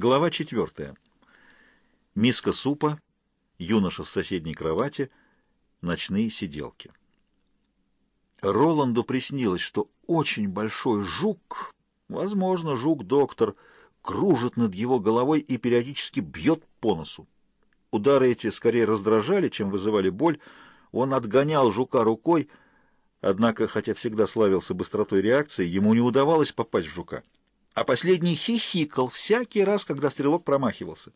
Глава четвертая. Миска супа, юноша с соседней кровати, ночные сиделки. Роланду приснилось, что очень большой жук, возможно, жук-доктор, кружит над его головой и периодически бьет по носу. Удары эти скорее раздражали, чем вызывали боль. Он отгонял жука рукой, однако, хотя всегда славился быстротой реакции, ему не удавалось попасть в жука. А последний хихикал всякий раз, когда стрелок промахивался.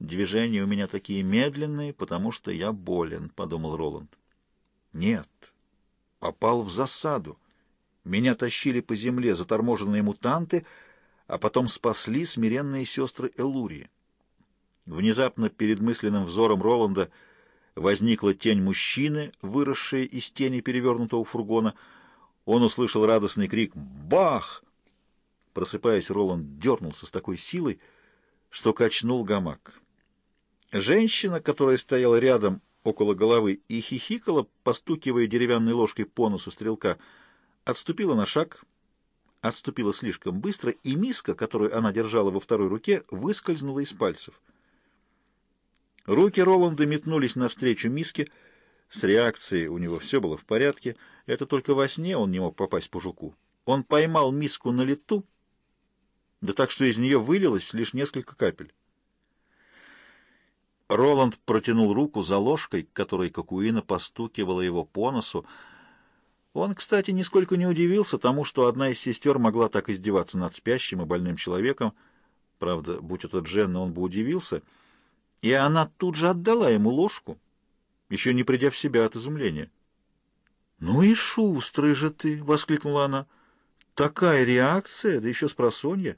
«Движения у меня такие медленные, потому что я болен», — подумал Роланд. «Нет, попал в засаду. Меня тащили по земле заторможенные мутанты, а потом спасли смиренные сестры Элурии. Внезапно перед мысленным взором Роланда возникла тень мужчины, выросшая из тени перевернутого фургона. Он услышал радостный крик «Бах!». Просыпаясь, Роланд дернулся с такой силой, что качнул гамак. Женщина, которая стояла рядом около головы и хихикала, постукивая деревянной ложкой по носу стрелка, отступила на шаг, отступила слишком быстро, и миска, которую она держала во второй руке, выскользнула из пальцев. Руки Роланда метнулись навстречу миске. С реакцией у него все было в порядке. Это только во сне он не мог попасть по жуку. Он поймал миску на лету, да так, что из нее вылилось лишь несколько капель. Роланд протянул руку за ложкой, которой Кокуина постукивала его по носу. Он, кстати, нисколько не удивился тому, что одна из сестер могла так издеваться над спящим и больным человеком. Правда, будь это Дженна, он бы удивился — и она тут же отдала ему ложку, еще не придя в себя от изумления. «Ну и шустрый же ты!» — воскликнула она. «Такая реакция, да еще с просонья!»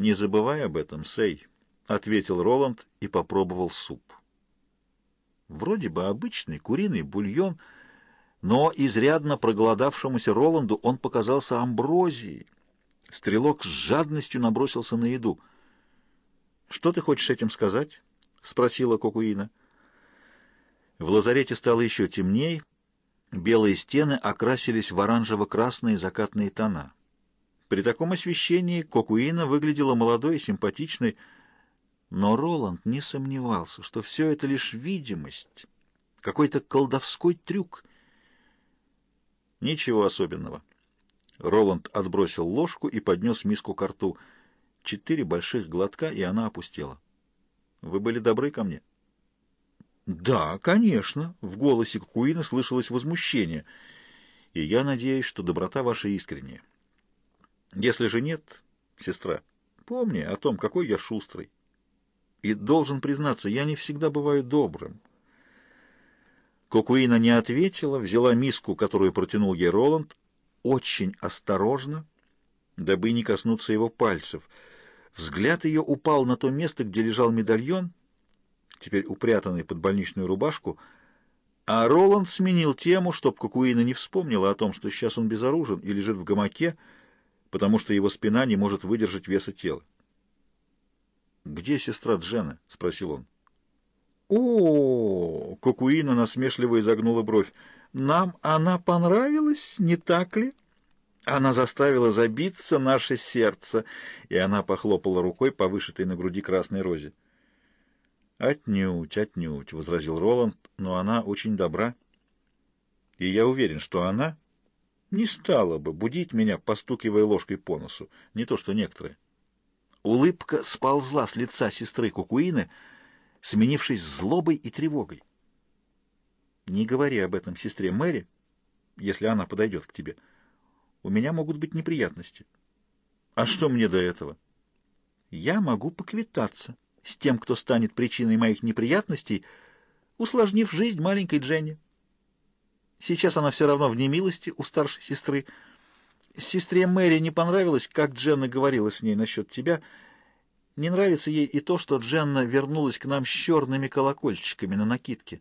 «Не забывай об этом, Сей», — ответил Роланд и попробовал суп. Вроде бы обычный куриный бульон, но изрядно проголодавшемуся Роланду он показался амброзией. Стрелок с жадностью набросился на еду — «Что ты хочешь этим сказать?» — спросила Кокуина. В лазарете стало еще темней, белые стены окрасились в оранжево-красные закатные тона. При таком освещении Кокуина выглядела молодой и симпатичной, но Роланд не сомневался, что все это лишь видимость, какой-то колдовской трюк. Ничего особенного. Роланд отбросил ложку и поднес миску к рту — Четыре больших глотка, и она опустела. «Вы были добры ко мне?» «Да, конечно!» — в голосе Куина слышалось возмущение. «И я надеюсь, что доброта ваша искренняя. Если же нет, сестра, помни о том, какой я шустрый. И должен признаться, я не всегда бываю добрым». Кокуина не ответила, взяла миску, которую протянул ей Роланд, очень осторожно, дабы не коснуться его пальцев — Взгляд ее упал на то место, где лежал медальон, теперь упрятанный под больничную рубашку, а Роланд сменил тему, чтоб Кукуина не вспомнила о том, что сейчас он безоружен и лежит в гамаке, потому что его спина не может выдержать веса тела. «Где сестра Джена?» — спросил он. «О, Кокуина насмешливо изогнула бровь. «Нам она понравилась, не так ли?» Она заставила забиться наше сердце, и она похлопала рукой по вышитой на груди красной розе. «Отнюдь, отнюдь», — возразил Роланд, — «но она очень добра, и я уверен, что она не стала бы будить меня, постукивая ложкой по носу, не то что некоторые». Улыбка сползла с лица сестры Кукуины, сменившись злобой и тревогой. «Не говори об этом сестре Мэри, если она подойдет к тебе» у меня могут быть неприятности. А что мне до этого? Я могу поквитаться с тем, кто станет причиной моих неприятностей, усложнив жизнь маленькой Дженни. Сейчас она все равно в немилости у старшей сестры. Сестре Мэри не понравилось, как Дженна говорила с ней насчет тебя. Не нравится ей и то, что Дженна вернулась к нам с черными колокольчиками на накидке.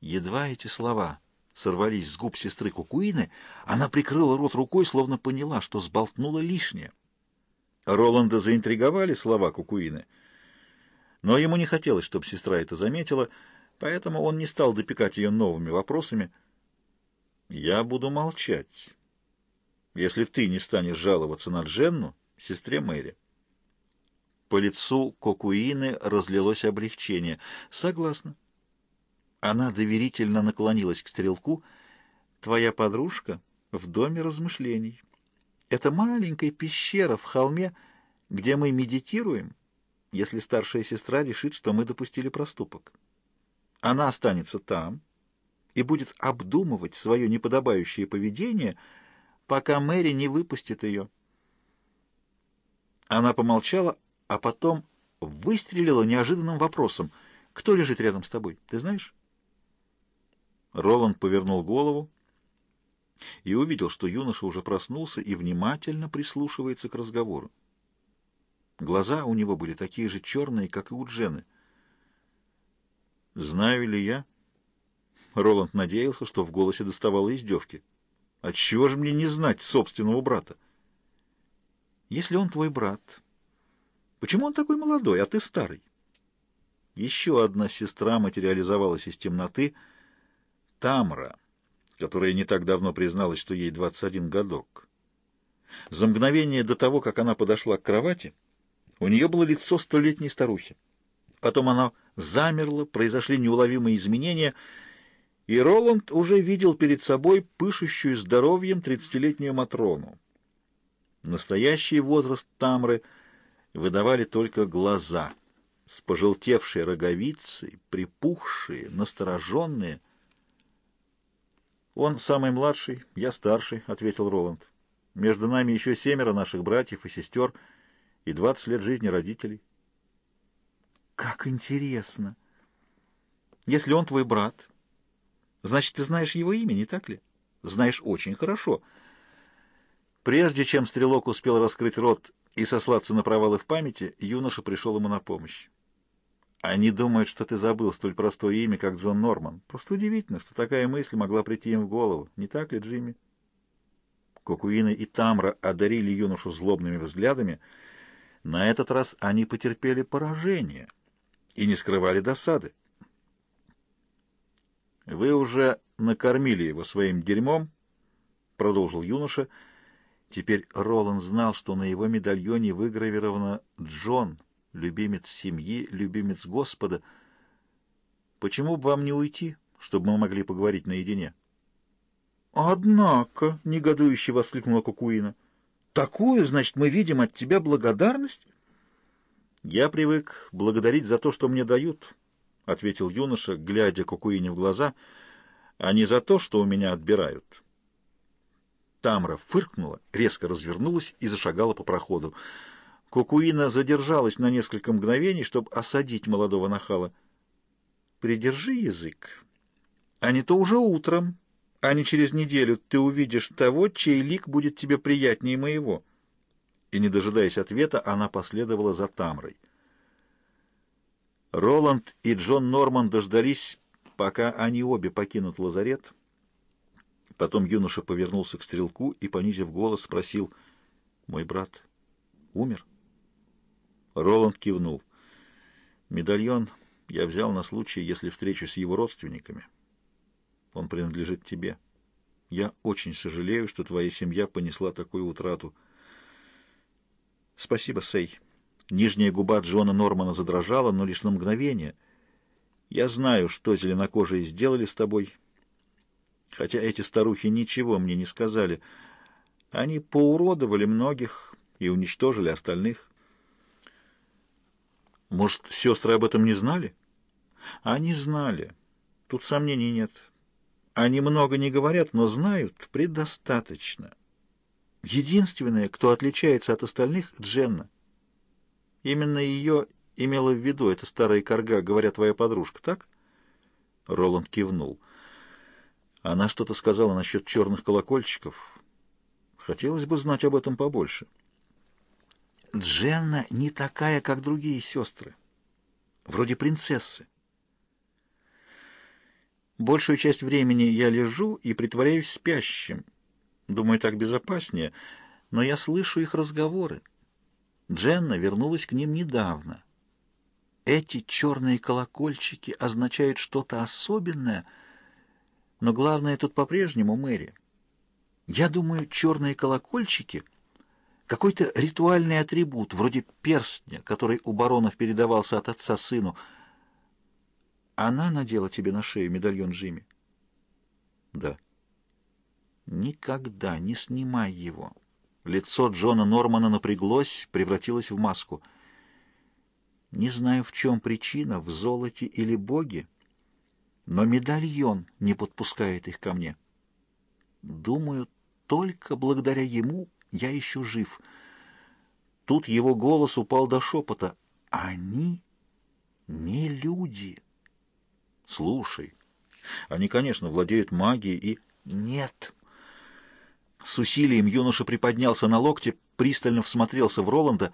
Едва эти слова сорвались с губ сестры Кукуины, она прикрыла рот рукой, словно поняла, что сболтнула лишнее. Роланда заинтриговали слова Кукуины, но ему не хотелось, чтобы сестра это заметила, поэтому он не стал допекать ее новыми вопросами. «Я буду молчать, если ты не станешь жаловаться на Дженну, сестре Мэри». По лицу Кокуины разлилось облегчение. «Согласна». Она доверительно наклонилась к стрелку. «Твоя подружка в доме размышлений. Это маленькая пещера в холме, где мы медитируем, если старшая сестра решит, что мы допустили проступок. Она останется там и будет обдумывать свое неподобающее поведение, пока Мэри не выпустит ее». Она помолчала, а потом выстрелила неожиданным вопросом. «Кто лежит рядом с тобой? Ты знаешь?» Роланд повернул голову и увидел, что юноша уже проснулся и внимательно прислушивается к разговору. Глаза у него были такие же черные, как и у Джены. «Знаю ли я?» Роланд надеялся, что в голосе доставало издевки. «Отчего же мне не знать собственного брата?» «Если он твой брат, Почему он такой молодой, а ты старый? Еще одна сестра материализовалась из темноты, Тамра, которая не так давно призналась, что ей 21 годок. За мгновение до того, как она подошла к кровати, у нее было лицо столетней старухи. Потом она замерла, произошли неуловимые изменения, и Роланд уже видел перед собой пышущую здоровьем тридцатилетнюю Матрону. Настоящий возраст Тамры — выдавали только глаза, с пожелтевшей роговицей, припухшие, настороженные. «Он самый младший, я старший», — ответил Роланд. «Между нами еще семеро наших братьев и сестер и двадцать лет жизни родителей». «Как интересно! Если он твой брат, значит, ты знаешь его имя, не так ли? Знаешь очень хорошо». Прежде чем стрелок успел раскрыть рот и сослаться на провалы в памяти, юноша пришел ему на помощь. Они думают, что ты забыл столь простое имя, как Джон Норман. Просто удивительно, что такая мысль могла прийти им в голову. Не так ли, Джимми? Кокуина и Тамра одарили юношу злобными взглядами. На этот раз они потерпели поражение и не скрывали досады. «Вы уже накормили его своим дерьмом», — продолжил юноша, — Теперь Роланд знал, что на его медальоне выгравировано «Джон», любимец семьи, любимец Господа. «Почему бы вам не уйти, чтобы мы могли поговорить наедине?» «Однако», — негодующе воскликнула Кукуина, — «такую, значит, мы видим от тебя благодарность?» «Я привык благодарить за то, что мне дают», — ответил юноша, глядя Кукуине в глаза, — «а не за то, что у меня отбирают». Тамра фыркнула, резко развернулась и зашагала по проходу. Кукуина задержалась на несколько мгновений, чтобы осадить молодого нахала. «Придержи язык, а не то уже утром, а не через неделю ты увидишь того, чей лик будет тебе приятнее моего». И, не дожидаясь ответа, она последовала за Тамрой. Роланд и Джон Норман дождались, пока они обе покинут лазарет — Потом юноша повернулся к стрелку и, понизив голос, спросил, «Мой брат умер?» Роланд кивнул. «Медальон я взял на случай, если встречусь с его родственниками. Он принадлежит тебе. Я очень сожалею, что твоя семья понесла такую утрату. Спасибо, Сей». Нижняя губа Джона Нормана задрожала, но лишь на мгновение. «Я знаю, что зеленокожие сделали с тобой» хотя эти старухи ничего мне не сказали. Они поуродовали многих и уничтожили остальных. Может, сестры об этом не знали? Они знали. Тут сомнений нет. Они много не говорят, но знают предостаточно. Единственное, кто отличается от остальных, — Дженна. Именно ее имела в виду эта старая корга, говоря твоя подружка, так? Роланд кивнул. Она что-то сказала насчет черных колокольчиков. Хотелось бы знать об этом побольше. Дженна не такая, как другие сестры. Вроде принцессы. Большую часть времени я лежу и притворяюсь спящим. Думаю, так безопаснее. Но я слышу их разговоры. Дженна вернулась к ним недавно. Эти черные колокольчики означают что-то особенное — но главное тут по-прежнему Мэри. Я думаю, черные колокольчики Какой-то ритуальный атрибут, вроде перстня, который у баронов передавался от отца сыну. Она надела тебе на шею медальон Джимми? Да. Никогда не снимай его. Лицо Джона Нормана напряглось, превратилось в маску. Не знаю, в чем причина, в золоте или боге, но медальон не подпускает их ко мне. Думаю, только благодаря ему я еще жив. Тут его голос упал до шепота. Они не люди. Слушай, они, конечно, владеют магией и... Нет. С усилием юноша приподнялся на локте, пристально всмотрелся в Роланда.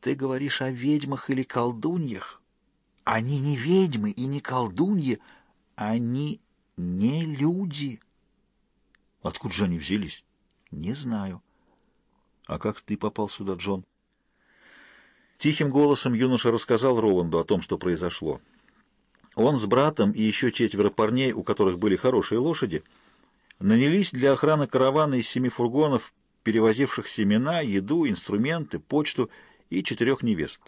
Ты говоришь о ведьмах или колдуньях? Они не ведьмы и не колдуньи, они не люди. Откуда же они взялись? Не знаю. А как ты попал сюда, Джон? Тихим голосом юноша рассказал Роланду о том, что произошло. Он с братом и еще четверо парней, у которых были хорошие лошади, нанялись для охраны каравана из семи фургонов, перевозивших семена, еду, инструменты, почту и четырех невест.